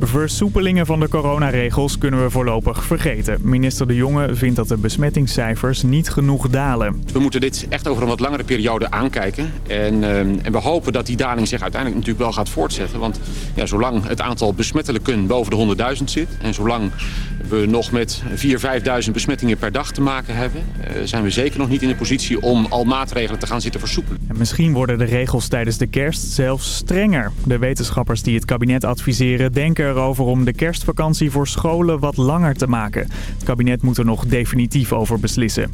Versoepelingen van de coronaregels kunnen we voorlopig vergeten. Minister De Jonge vindt dat de besmettingscijfers niet genoeg dalen. We moeten dit echt over een wat langere periode aankijken. En, uh, en we hopen dat die daling zich uiteindelijk natuurlijk wel gaat voortzetten. Want ja, zolang het aantal besmettelijken boven de 100.000 zit... en zolang we nog met 4.000, 5.000 besmettingen per dag te maken hebben... Uh, zijn we zeker nog niet in de positie om al maatregelen te gaan zitten versoepelen. En misschien worden de regels tijdens de kerst zelfs strenger. De wetenschappers die het kabinet adviseren denken erover om de kerstvakantie voor scholen wat langer te maken. Het kabinet moet er nog definitief over beslissen.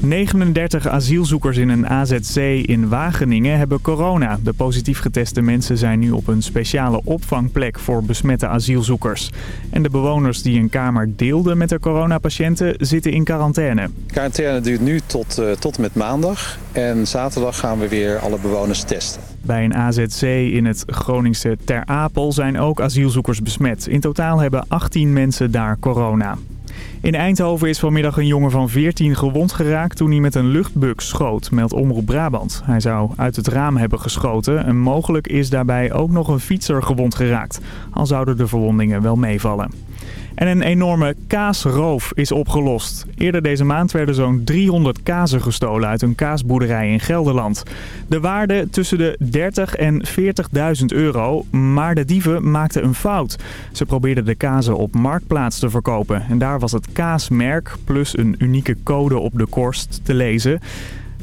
39 asielzoekers in een AZC in Wageningen hebben corona. De positief geteste mensen zijn nu op een speciale opvangplek voor besmette asielzoekers. En de bewoners die een kamer deelden met de coronapatiënten zitten in quarantaine. Quarantaine duurt nu tot, uh, tot met maandag. En zaterdag gaan we weer alle bewoners testen. Bij een AZC in het Groningse Ter Apel zijn ook asielzoekers besmet. In totaal hebben 18 mensen daar corona. In Eindhoven is vanmiddag een jongen van 14 gewond geraakt toen hij met een luchtbuk schoot, meldt Omroep Brabant. Hij zou uit het raam hebben geschoten en mogelijk is daarbij ook nog een fietser gewond geraakt. Al zouden de verwondingen wel meevallen. En een enorme kaasroof is opgelost. Eerder deze maand werden zo'n 300 kazen gestolen uit een kaasboerderij in Gelderland. De waarde tussen de 30 en 40.000 euro, maar de dieven maakten een fout. Ze probeerden de kazen op Marktplaats te verkopen. En daar was het kaasmerk plus een unieke code op de korst te lezen.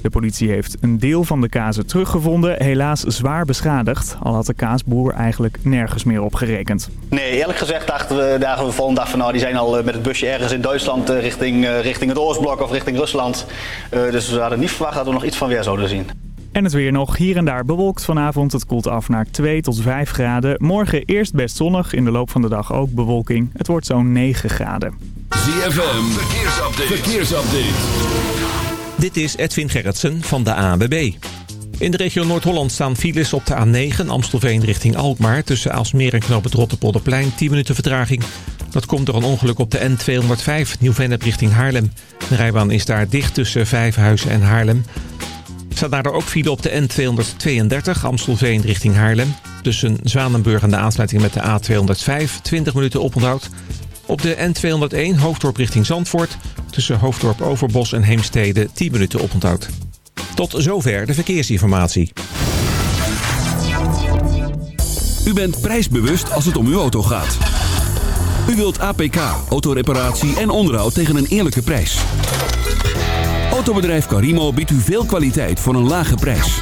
De politie heeft een deel van de kazen teruggevonden, helaas zwaar beschadigd. Al had de kaasboer eigenlijk nergens meer op gerekend. Nee, eerlijk gezegd dachten we, we volgende dag van nou die zijn al met het busje ergens in Duitsland richting, richting het Oostblok of richting Rusland. Dus we hadden niet verwacht dat we nog iets van weer zouden zien. En het weer nog hier en daar bewolkt vanavond. Het koelt af naar 2 tot 5 graden. Morgen eerst best zonnig, in de loop van de dag ook bewolking. Het wordt zo'n 9 graden. ZFM, verkeersupdate. verkeersupdate. Dit is Edwin Gerritsen van de ANWB. In de regio Noord-Holland staan files op de A9 Amstelveen richting Alkmaar... tussen Aalsmeer en Knoop het Rotterpolderplein, 10 minuten vertraging. Dat komt door een ongeluk op de N205 Nieuw-Vennep richting Haarlem. De rijbaan is daar dicht tussen Vijfhuizen en Haarlem. Er staat daardoor ook file op de N232 Amstelveen richting Haarlem. Tussen Zwanenburg en de aansluiting met de A205, 20 minuten oponthoud... Op de N201 Hoofddorp richting Zandvoort. Tussen Hoofddorp Overbos en Heemstede 10 minuten oponthoud. Tot zover de verkeersinformatie. U bent prijsbewust als het om uw auto gaat. U wilt APK, autoreparatie en onderhoud tegen een eerlijke prijs. Autobedrijf Carimo biedt u veel kwaliteit voor een lage prijs.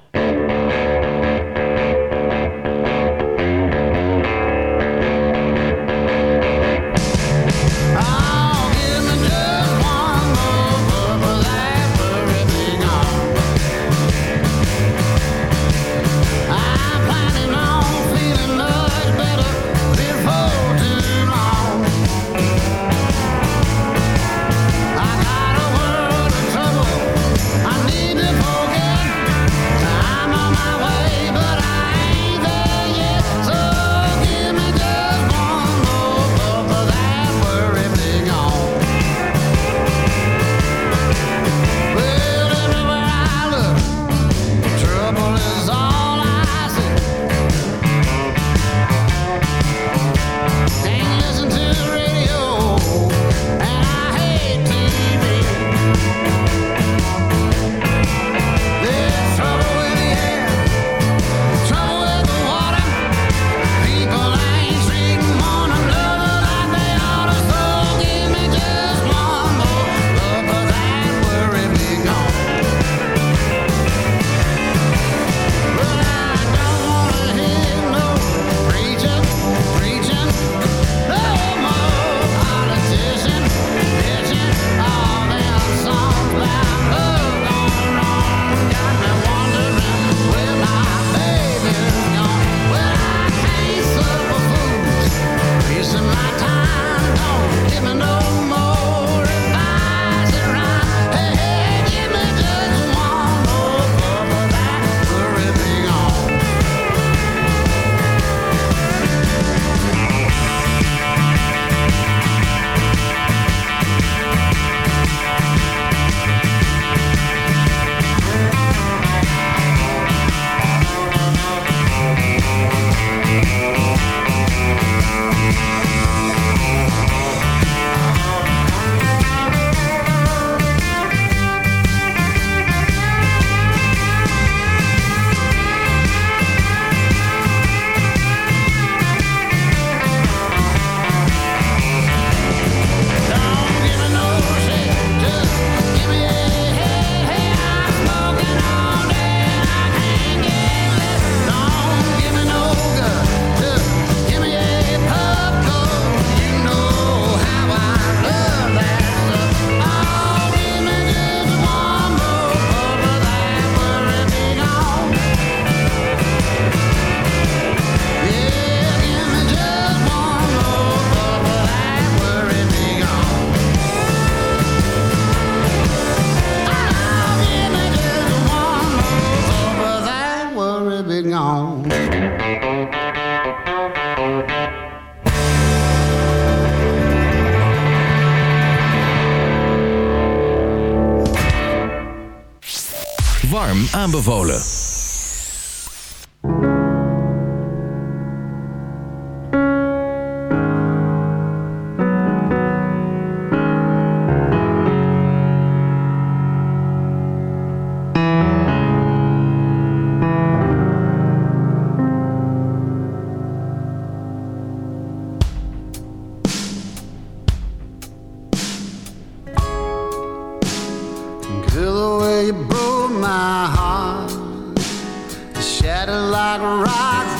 aanbevolen.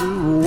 the.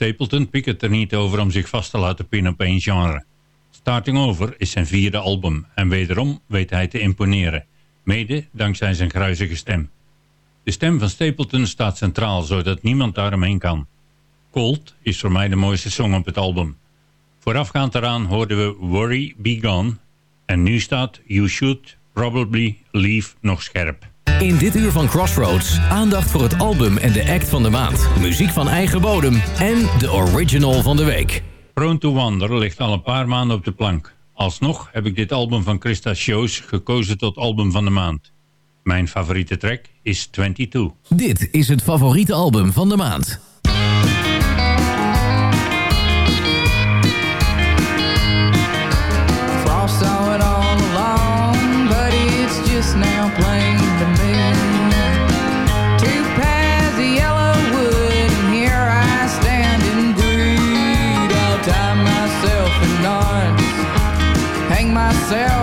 Stapleton pikt het er niet over om zich vast te laten pinnen op één genre. Starting Over is zijn vierde album en wederom weet hij te imponeren, mede dankzij zijn gruizige stem. De stem van Stapleton staat centraal, zodat niemand daaromheen kan. Cold is voor mij de mooiste song op het album. Voorafgaand eraan hoorden we Worry Be Gone en nu staat You Should Probably Leave nog scherp. In dit uur van Crossroads aandacht voor het album en de act van de maand. Muziek van eigen bodem en de original van de week. Prone to Wander ligt al een paar maanden op de plank. Alsnog heb ik dit album van Christa Shows gekozen tot album van de maand. Mijn favoriete track is 22. Dit is het favoriete album van de maand. myself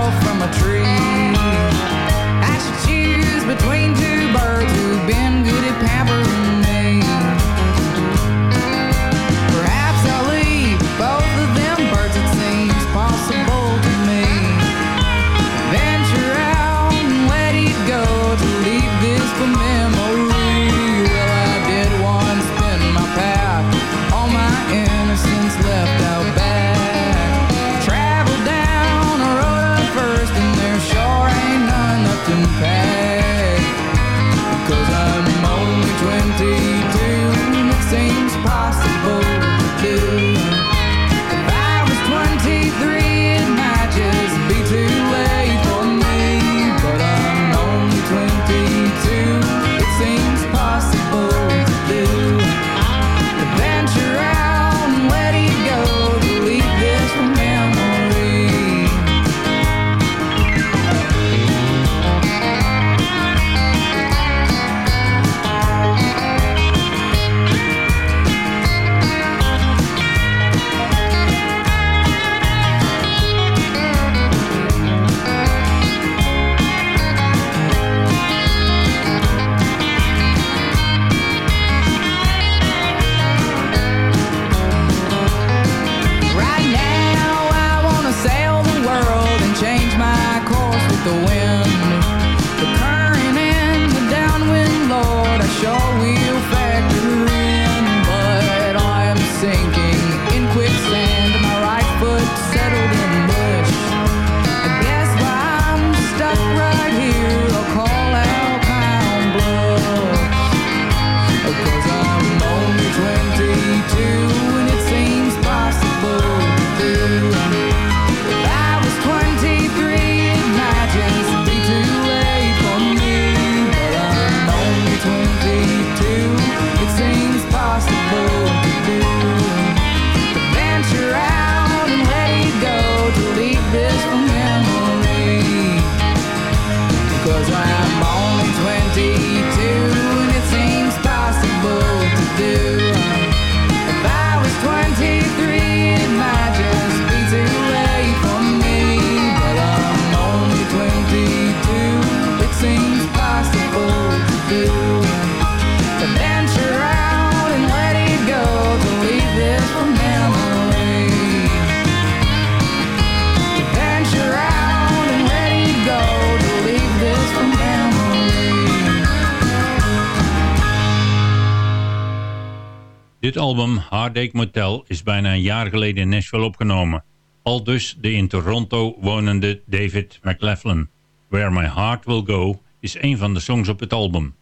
debuutalbum Heartache Motel is bijna een jaar geleden in Nashville opgenomen. Al dus de in Toronto wonende David McLaughlin. Where My Heart Will Go is een van de songs op het album.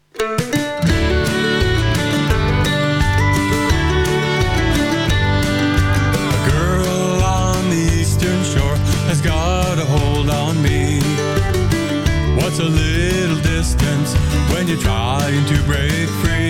A little distance when you're trying to break free?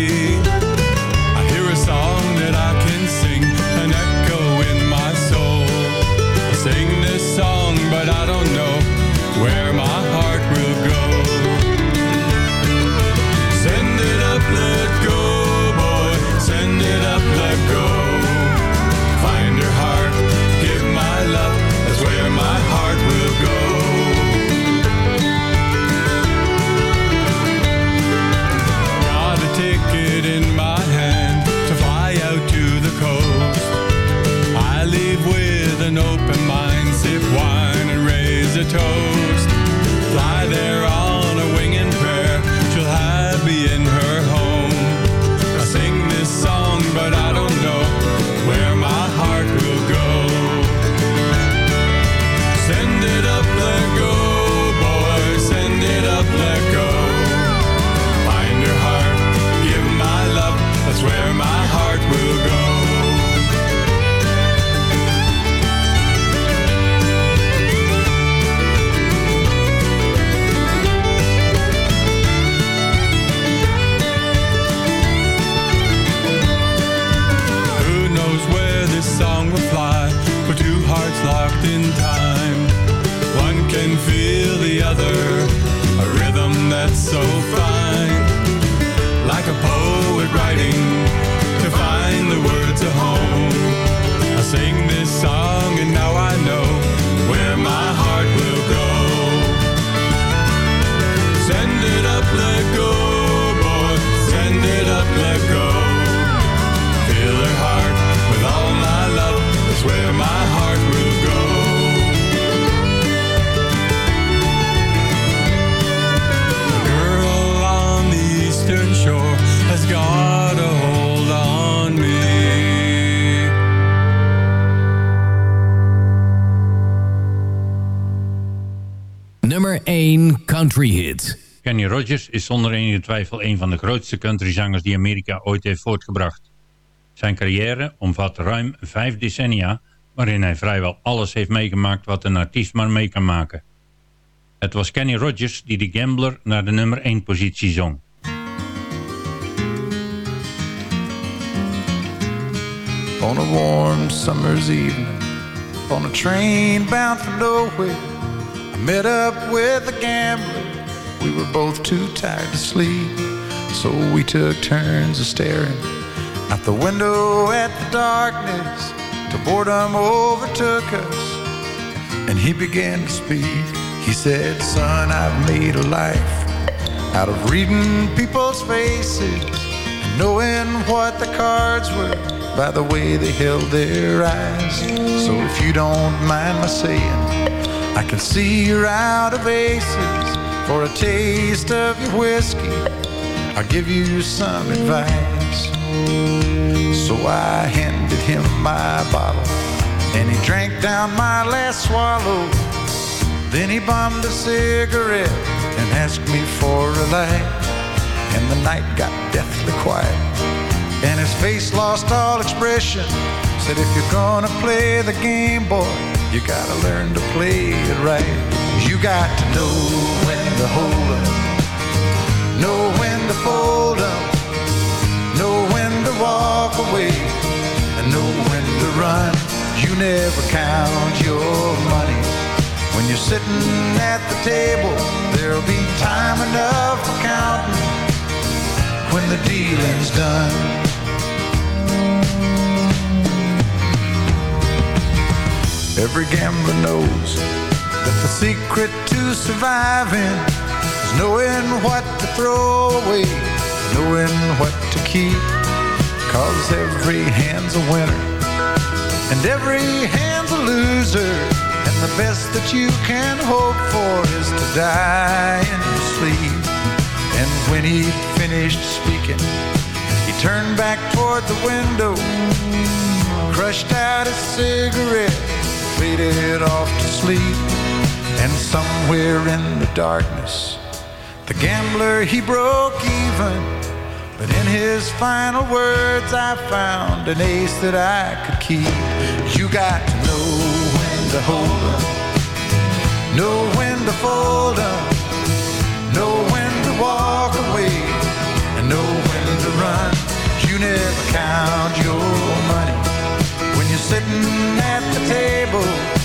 Is zonder enige twijfel een van de grootste countryzangers die Amerika ooit heeft voortgebracht. Zijn carrière omvat ruim vijf decennia, waarin hij vrijwel alles heeft meegemaakt wat een artiest maar mee kan maken. Het was Kenny Rogers die de Gambler naar de nummer 1 positie zong. On a warm summer's evening, on a train bound for nowhere, I met up with a gambler. We were both too tired to sleep, so we took turns of staring out the window at the darkness till boredom overtook us. And he began to speak. He said, Son, I've made a life out of reading people's faces and knowing what the cards were by the way they held their eyes. So if you don't mind my saying, I can see you're out of aces. For a taste of your whiskey, I'll give you some advice. So I handed him my bottle, and he drank down my last swallow. Then he bummed a cigarette and asked me for a light. And the night got deathly quiet, and his face lost all expression. Said, if you're gonna play the game, boy, you gotta learn to play it right. You got to know to hold up, know when to fold up, know when to walk away, and know when to run. You never count your money. When you're sitting at the table, there'll be time enough for counting when the dealing's done. Every gambler knows that the secret to surviving is knowing what to throw away, knowing what to keep. Cause every hand's a winner and every hand's a loser. And the best that you can hope for is to die in your sleep. And when he finished speaking, he turned back toward the window, crushed out a cigarette, faded off to sleep. And somewhere in the darkness, the gambler he broke even. But in his final words, I found an ace that I could keep. You got to know when to hold up, know when to fold up, know when to walk away, and know when to run. You never count your money when you're sitting at the table.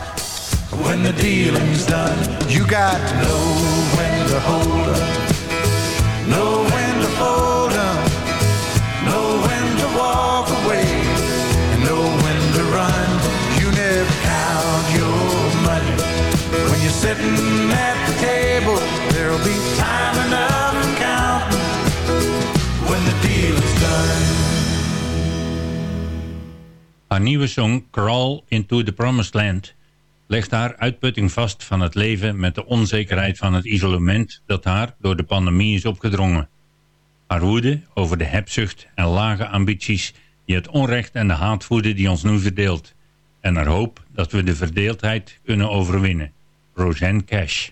when the dealing's done. You got to know when to hold 'em, know when to fold 'em, know when to walk away, and know when to run. You never count your money when you're sitting at the table. There'll be time enough for counting when the dealing's done. Haar nieuwe song Crawl into the Promised Land legt haar uitputting vast van het leven met de onzekerheid van het isolement dat haar door de pandemie is opgedrongen. Haar woede over de hebzucht en lage ambities die het onrecht en de haat voeden die ons nu verdeelt. En haar hoop dat we de verdeeldheid kunnen overwinnen. Roseanne Cash.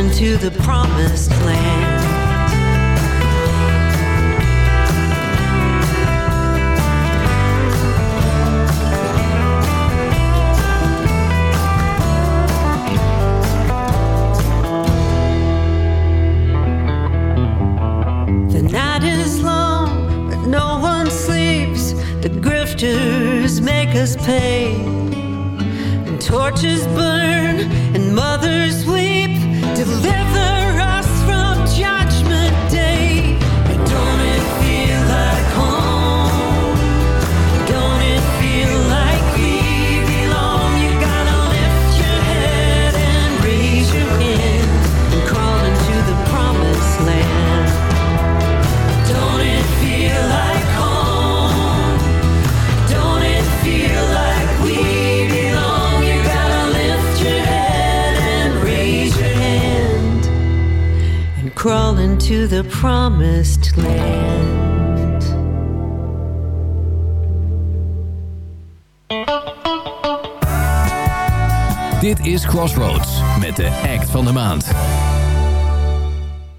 Into the promised land. Grifters make us pay. And torches burn and mothers weep. Deliver to the promised land. Dit is Crossroads met de act van de maand.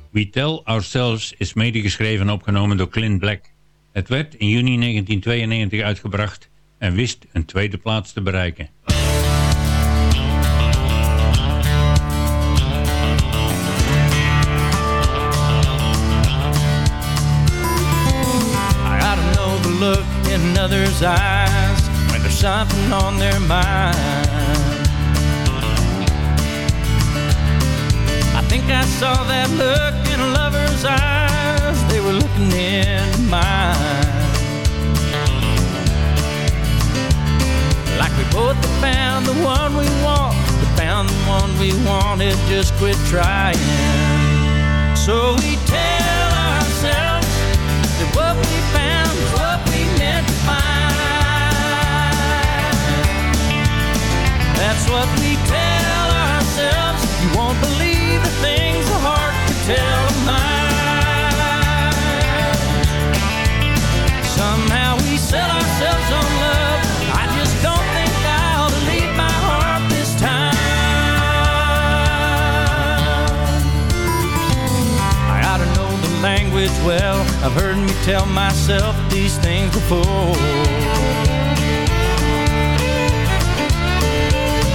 We Tell Ourselves is medegeschreven en opgenomen door Clint Black. Het werd in juni 1992 uitgebracht en wist een tweede plaats te bereiken. Others' eyes when there's something on their mind. I think I saw that look in a lover's eyes. They were looking in mine. Like we both found the one we want, we found the one we wanted, just quit trying. So we tell ourselves that what we found what we what we tell ourselves. You won't believe the things the heart can tell language well. I've heard me tell myself these things before.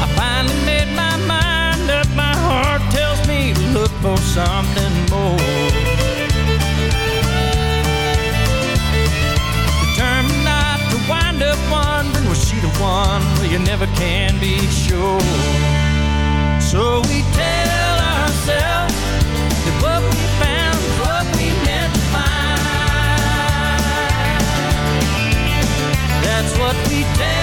I finally made my mind up. My heart tells me to look for something more. Determined not to wind up wondering was she the one? Well, you never can be sure. So we tell ourselves that what we what we tell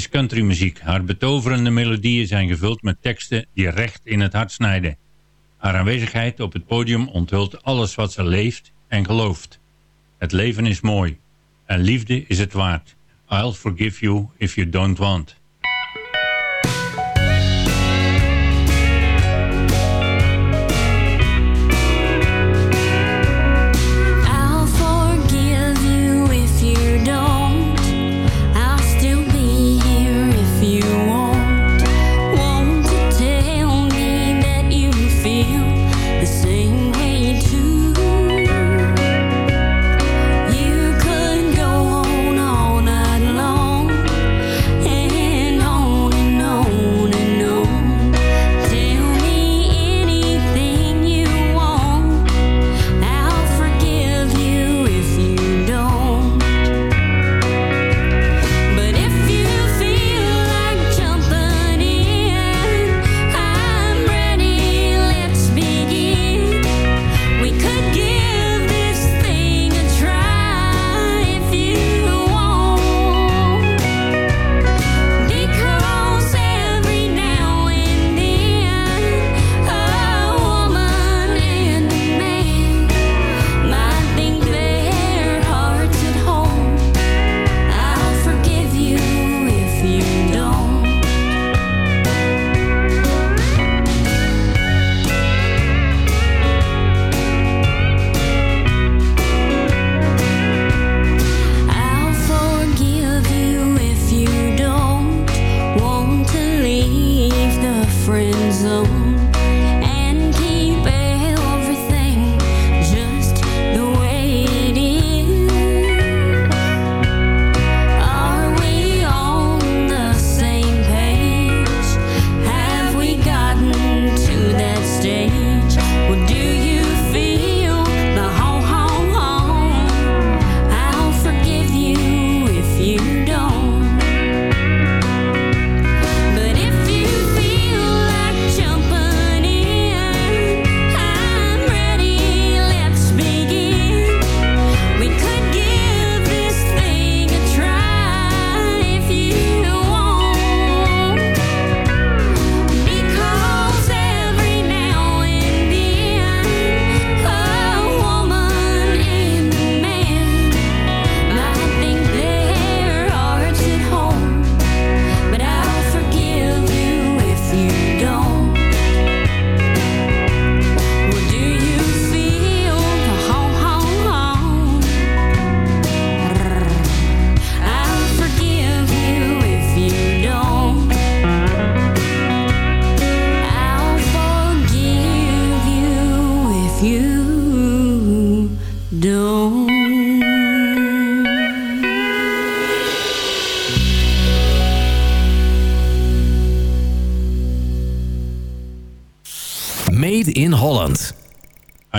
is countrymuziek. Haar betoverende melodieën zijn gevuld met teksten die recht in het hart snijden. Haar aanwezigheid op het podium onthult alles wat ze leeft en gelooft. Het leven is mooi en liefde is het waard. I'll forgive you if you don't want.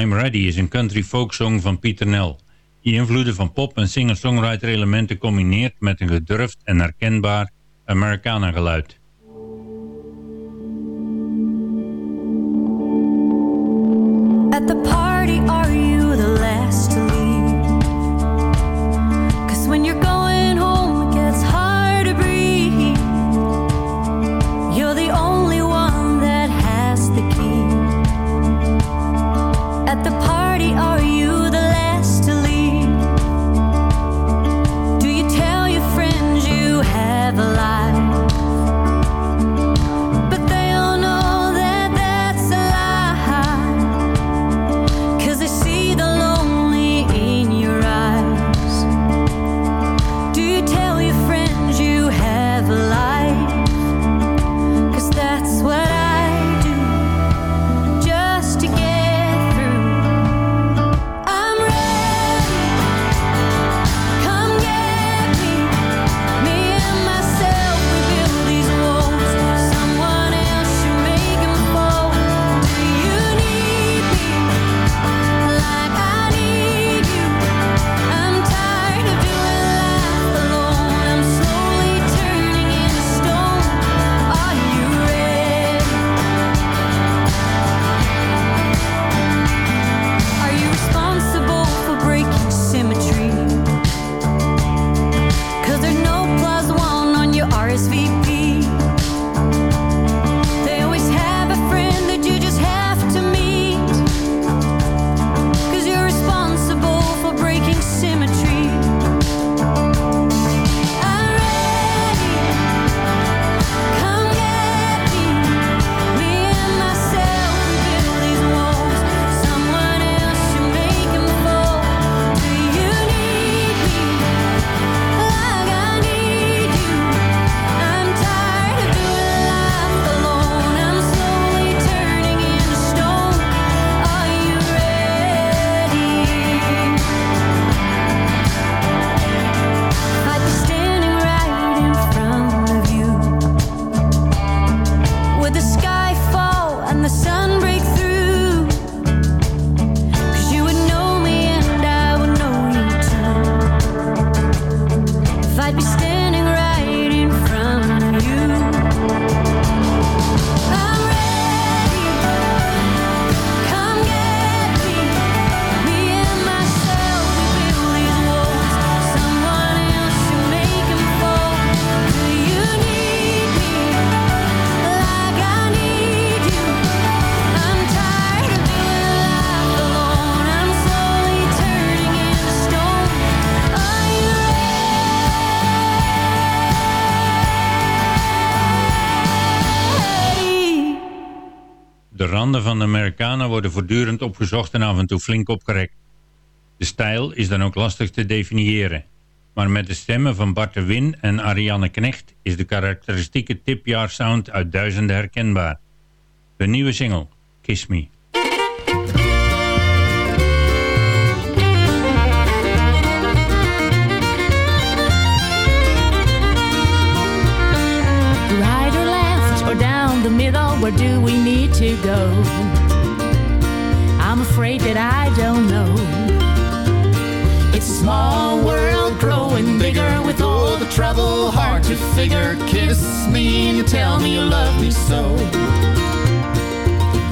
I'm Ready is een country folk song van Pieter Nel, die invloeden van pop en singer-songwriter elementen combineert met een gedurfd en herkenbaar Americana geluid. Van de Americana worden voortdurend opgezocht en af en toe flink opgerekt. De stijl is dan ook lastig te definiëren. Maar met de stemmen van Bart de Win en Ariane Knecht is de karakteristieke tipjaar sound uit duizenden herkenbaar. De nieuwe single, Kiss Me. Right or left or down the middle, where do we need to go? I'm afraid that I don't know. It's a small world growing bigger with all the trouble hard to figure. Kiss me and you tell me you love me so.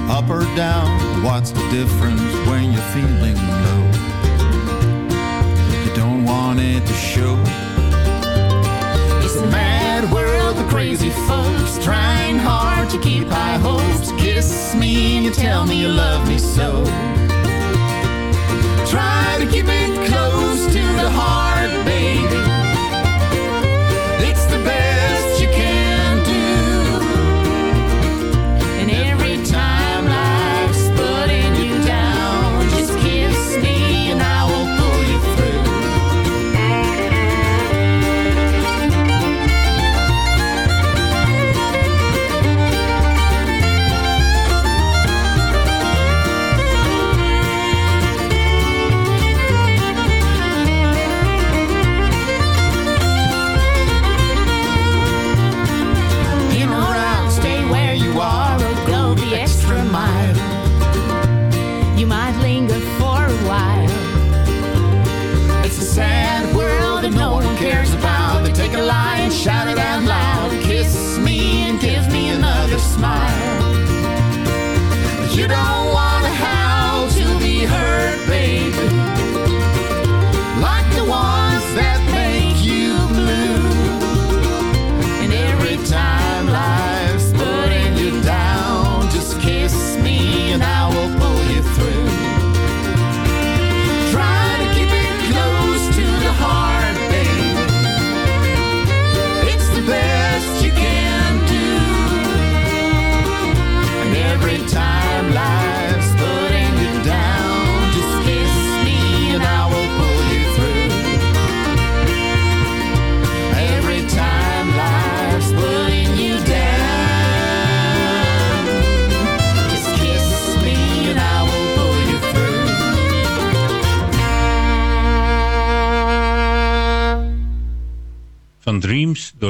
Up or down, what's the difference when you're feeling low? You don't want it to show. It's a mad world crazy folks trying hard to keep high hopes. Kiss me and you tell me you love me so. Try to keep it close to the heart, baby.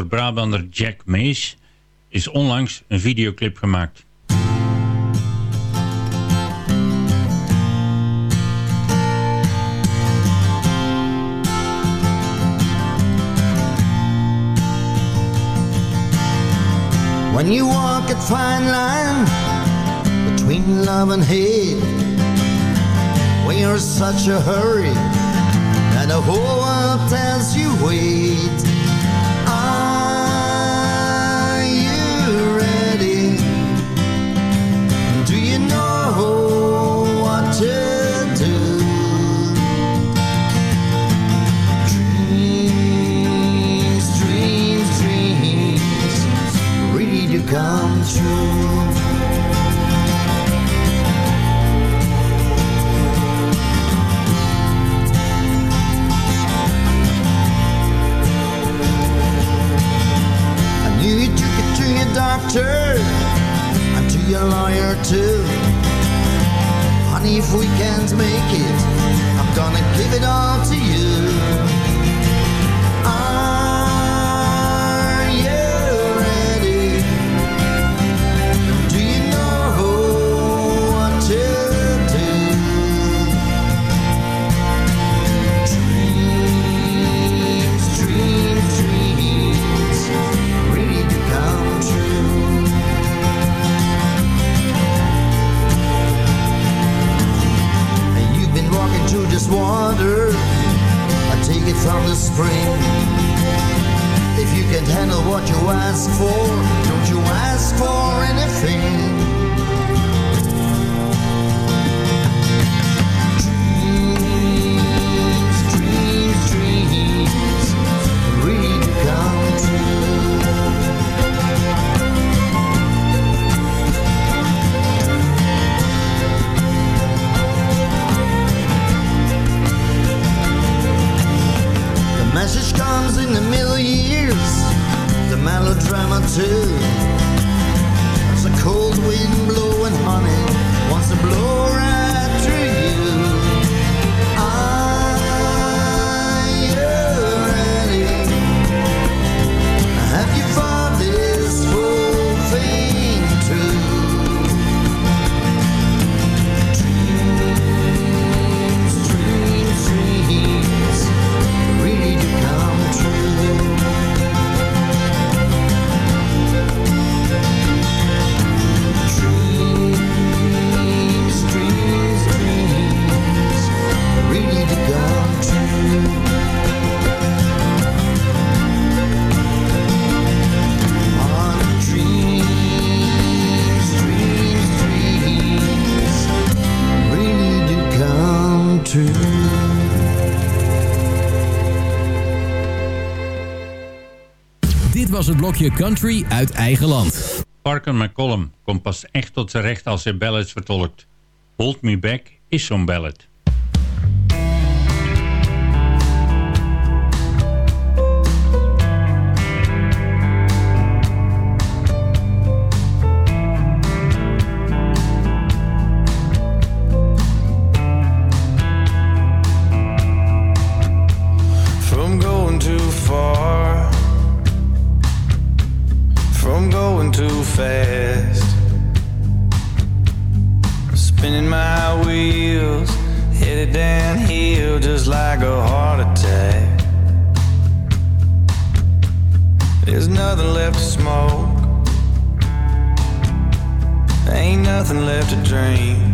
Brabander Jack Mays is onlangs een videoclip gemaakt. When you walk a fine line between love and hate, when you're in such a hurry and the whole world tells you wait. If we can't make it, I'm gonna give it all to you. Through water. I take it from the spring. If you can't handle what you ask for, don't you ask for anything. message comes in a million years, the melodrama too. As a cold wind blowing honey wants to blow around. Blokje Country uit eigen land. Parker McCollum komt pas echt tot zijn recht als hij ballads vertolkt. Hold Me Back is zo'n ballad. Fast, spinning my wheels, headed downhill just like a heart attack. There's nothing left to smoke, ain't nothing left to drink.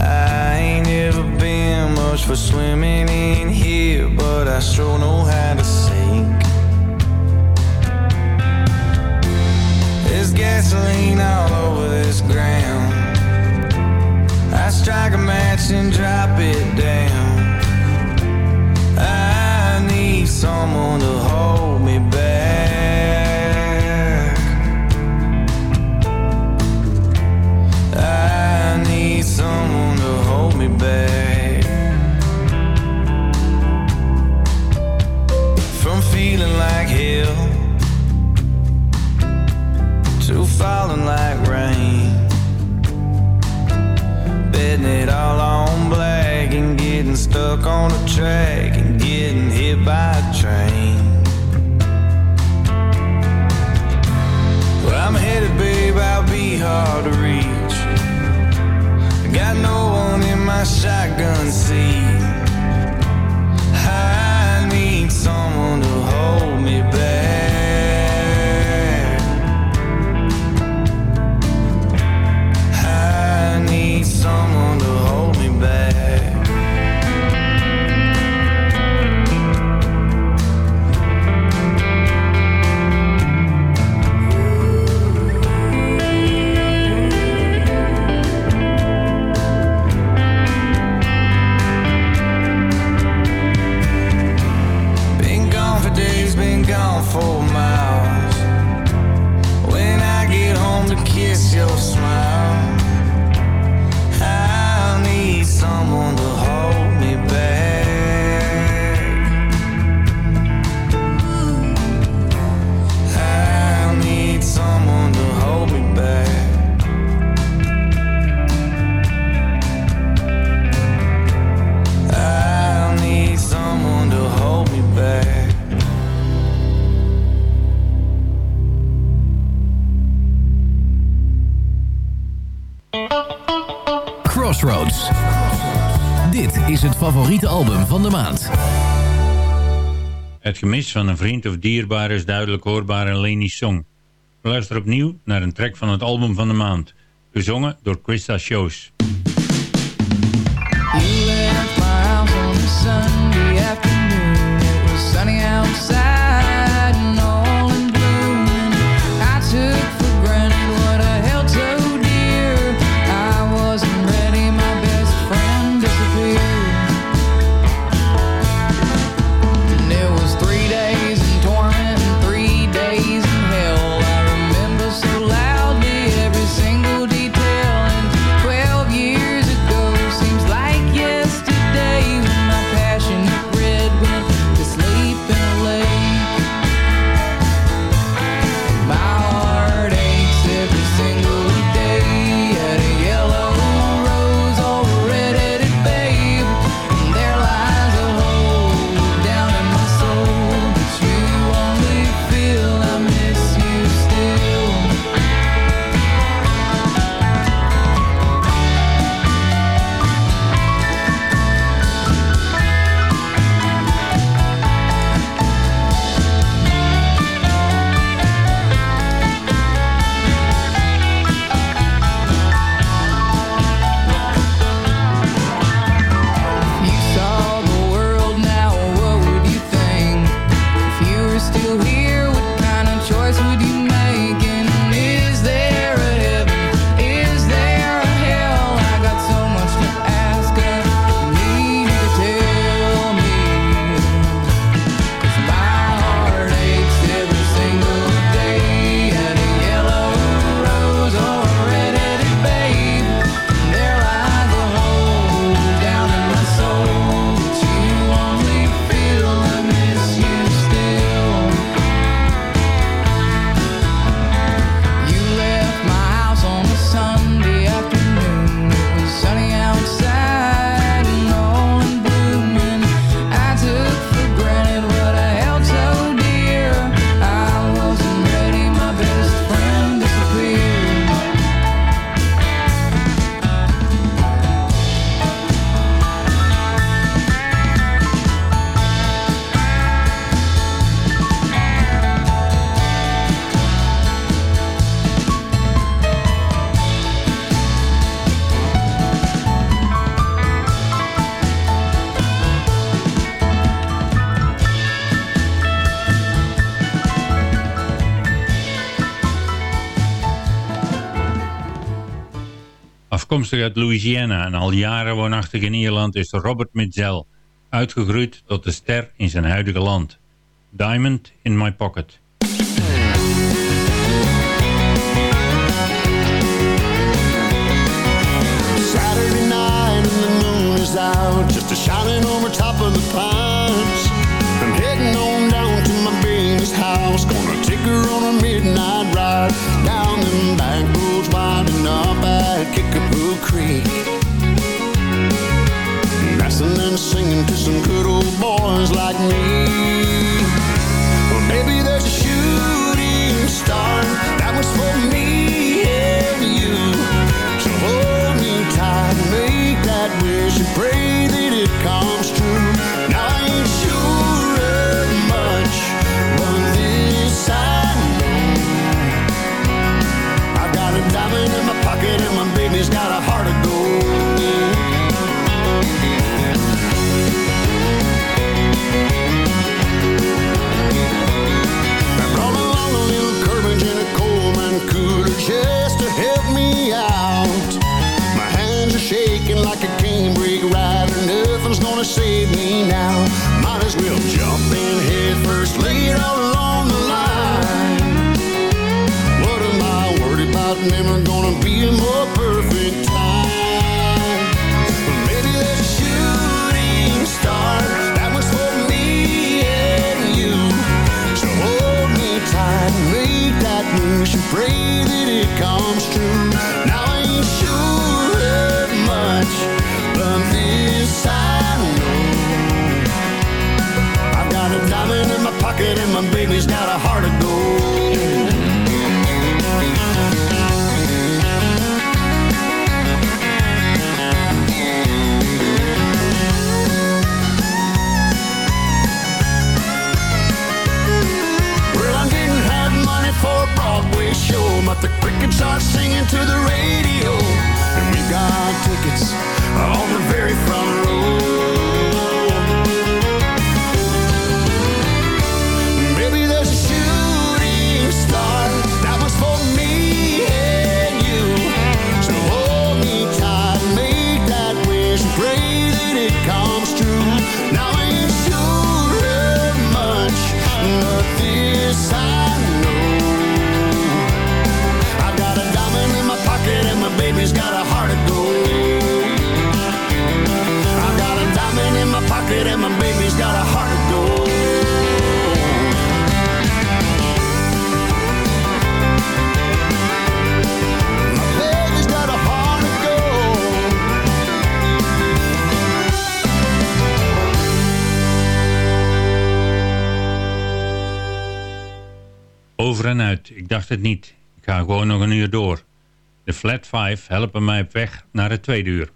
I ain't ever been much for swimming in here, but I sure know how to sink. There's gasoline all over this ground. I strike a match and drop it down. I need someone to hold me back. I need someone to hold me back falling like rain. Betting it all on black and getting stuck on a track and getting hit by a train. Well, I'm headed, babe, I'll be hard to reach. Got no one in my shotgun seat. Favoriete album van de maand. Het gemis van een vriend of dierbare is duidelijk hoorbaar in Lenie's song. Luister opnieuw naar een track van het album van de maand. Gezongen door Krista Shows. Louisiana en al jaren woonachtig in Ierland is Robert Mitchell, uitgegroeid tot de ster in zijn huidige land. Diamond in my pocket. Saturday night and the moon is out, just a shining over top of the pines. I'm heading on down to my baby's house, gonna ticker on a midnight ride down the back. off at Kickapoo Creek. Dancing and singing to some good old boys like me. Well, maybe there's a shooting star That was for me Ik dacht het niet. Ik ga gewoon nog een uur door. De Flat Five helpen mij op weg naar het tweede uur.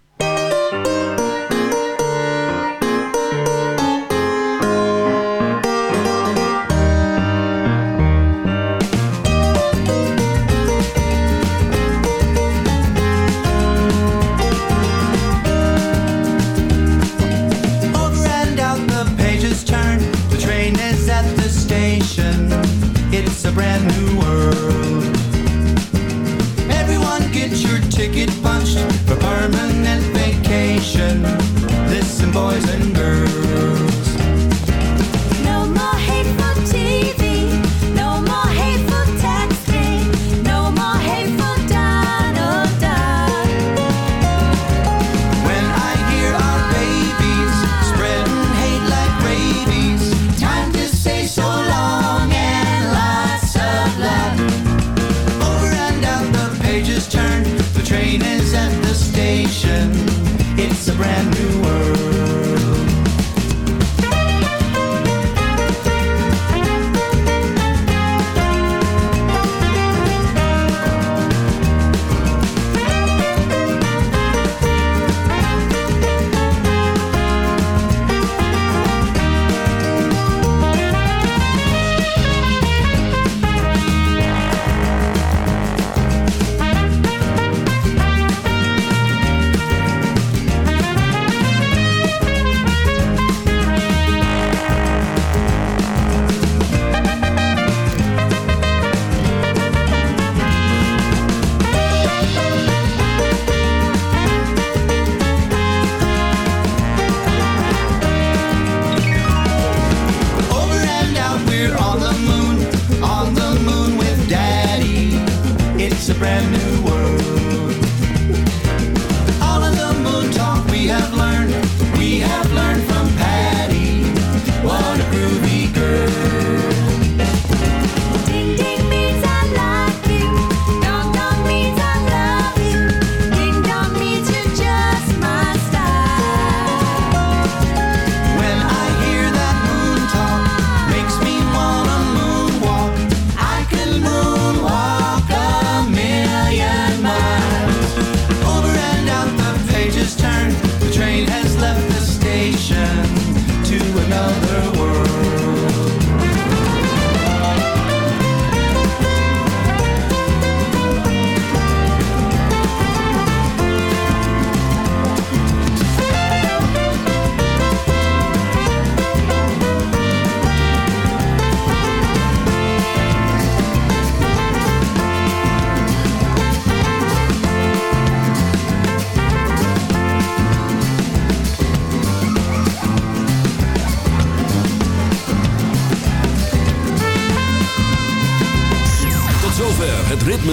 brand new get your ticket punched for permanent vacation. Listen, boys and girls.